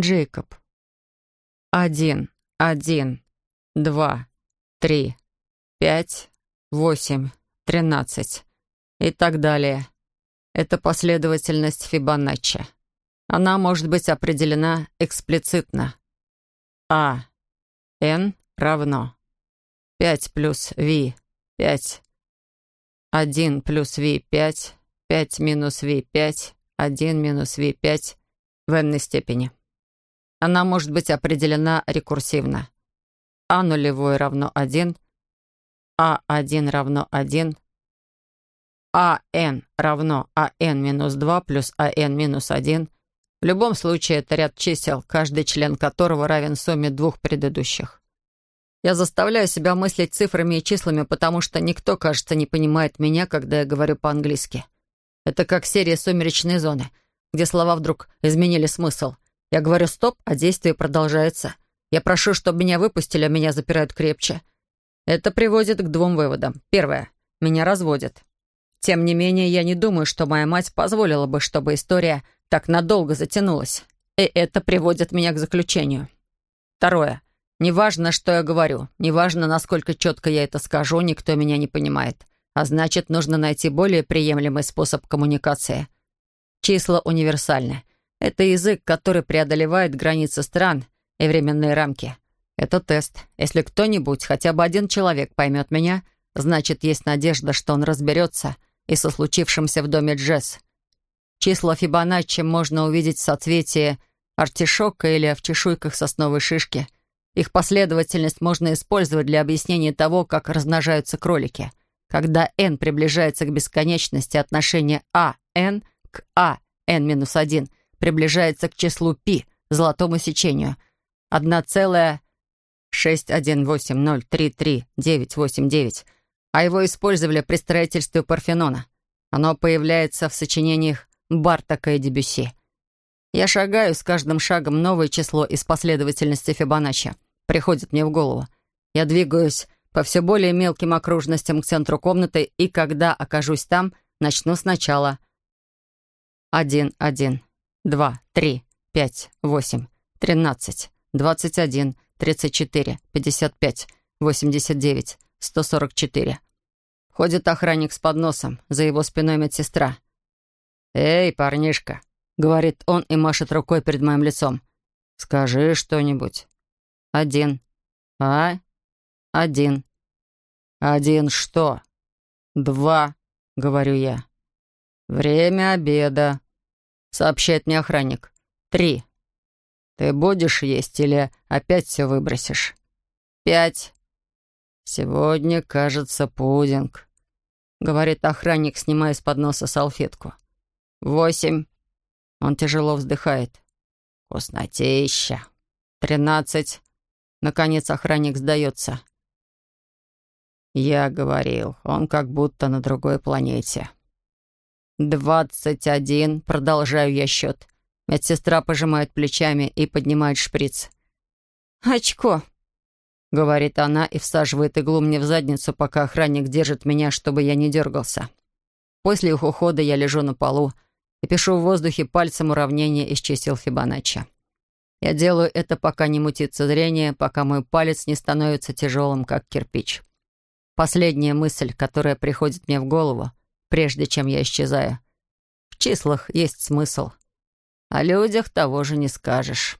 Джейкоб. Один, один, два, три, пять, восемь, тринадцать и так далее. Это последовательность Фибоначчи. Она может быть определена эксплицитно. А. N равно 5 плюс V 5. 1 плюс V 5. 5 минус V 5. 1 минус V 5 в n степени. Она может быть определена рекурсивно. А нулевое равно 1. А1 равно 1. АН равно АН минус 2 плюс АН минус 1. В любом случае, это ряд чисел, каждый член которого равен сумме двух предыдущих. Я заставляю себя мыслить цифрами и числами, потому что никто, кажется, не понимает меня, когда я говорю по-английски. Это как серия «Сумеречной зоны», где слова вдруг изменили смысл. Я говорю «стоп», а действие продолжается. Я прошу, чтобы меня выпустили, а меня запирают крепче. Это приводит к двум выводам. Первое. Меня разводят. Тем не менее, я не думаю, что моя мать позволила бы, чтобы история так надолго затянулась. И это приводит меня к заключению. Второе. Неважно, что я говорю, неважно, насколько четко я это скажу, никто меня не понимает. А значит, нужно найти более приемлемый способ коммуникации. Числа универсальны. Это язык, который преодолевает границы стран и временные рамки. Это тест. Если кто-нибудь, хотя бы один человек поймет меня, значит, есть надежда, что он разберется — и со случившимся в доме Джесс. Числа Фибоначчи можно увидеть в соцветии артишока или в чешуйках сосновой шишки. Их последовательность можно использовать для объяснения того, как размножаются кролики. Когда n приближается к бесконечности, отношение а n к а n-1 приближается к числу π, золотому сечению. 1,618033989 а его использовали при строительстве Парфенона. Оно появляется в сочинениях Бартака и Дебюсси. Я шагаю, с каждым шагом новое число из последовательности Фибоначчи приходит мне в голову. Я двигаюсь по все более мелким окружностям к центру комнаты, и когда окажусь там, начну сначала. Один, один, два, три, пять, восемь, тринадцать, двадцать один, тридцать четыре, пятьдесят пять, восемьдесят девять, 144. Ходит охранник с подносом, за его спиной медсестра. «Эй, парнишка», — говорит он и машет рукой перед моим лицом. «Скажи что-нибудь». «Один». «А? Один». «Один что?» «Два», — говорю я. «Время обеда», — сообщает мне охранник. «Три». «Ты будешь есть или опять все выбросишь?» «Пять». «Сегодня, кажется, пудинг», — говорит охранник, снимая с подноса салфетку. «Восемь». Он тяжело вздыхает. «Вкуснотища». «Тринадцать». Наконец охранник сдается. «Я говорил, он как будто на другой планете». «Двадцать один», — продолжаю я счет. Медсестра пожимает плечами и поднимает шприц. «Очко», — говорит она и всаживает иглу мне в задницу, пока охранник держит меня, чтобы я не дергался. После их ухода я лежу на полу и пишу в воздухе пальцем уравнение из чисел Фибоначчи. Я делаю это, пока не мутится зрение, пока мой палец не становится тяжелым, как кирпич. Последняя мысль, которая приходит мне в голову, прежде чем я исчезаю. В числах есть смысл. О людях того же не скажешь.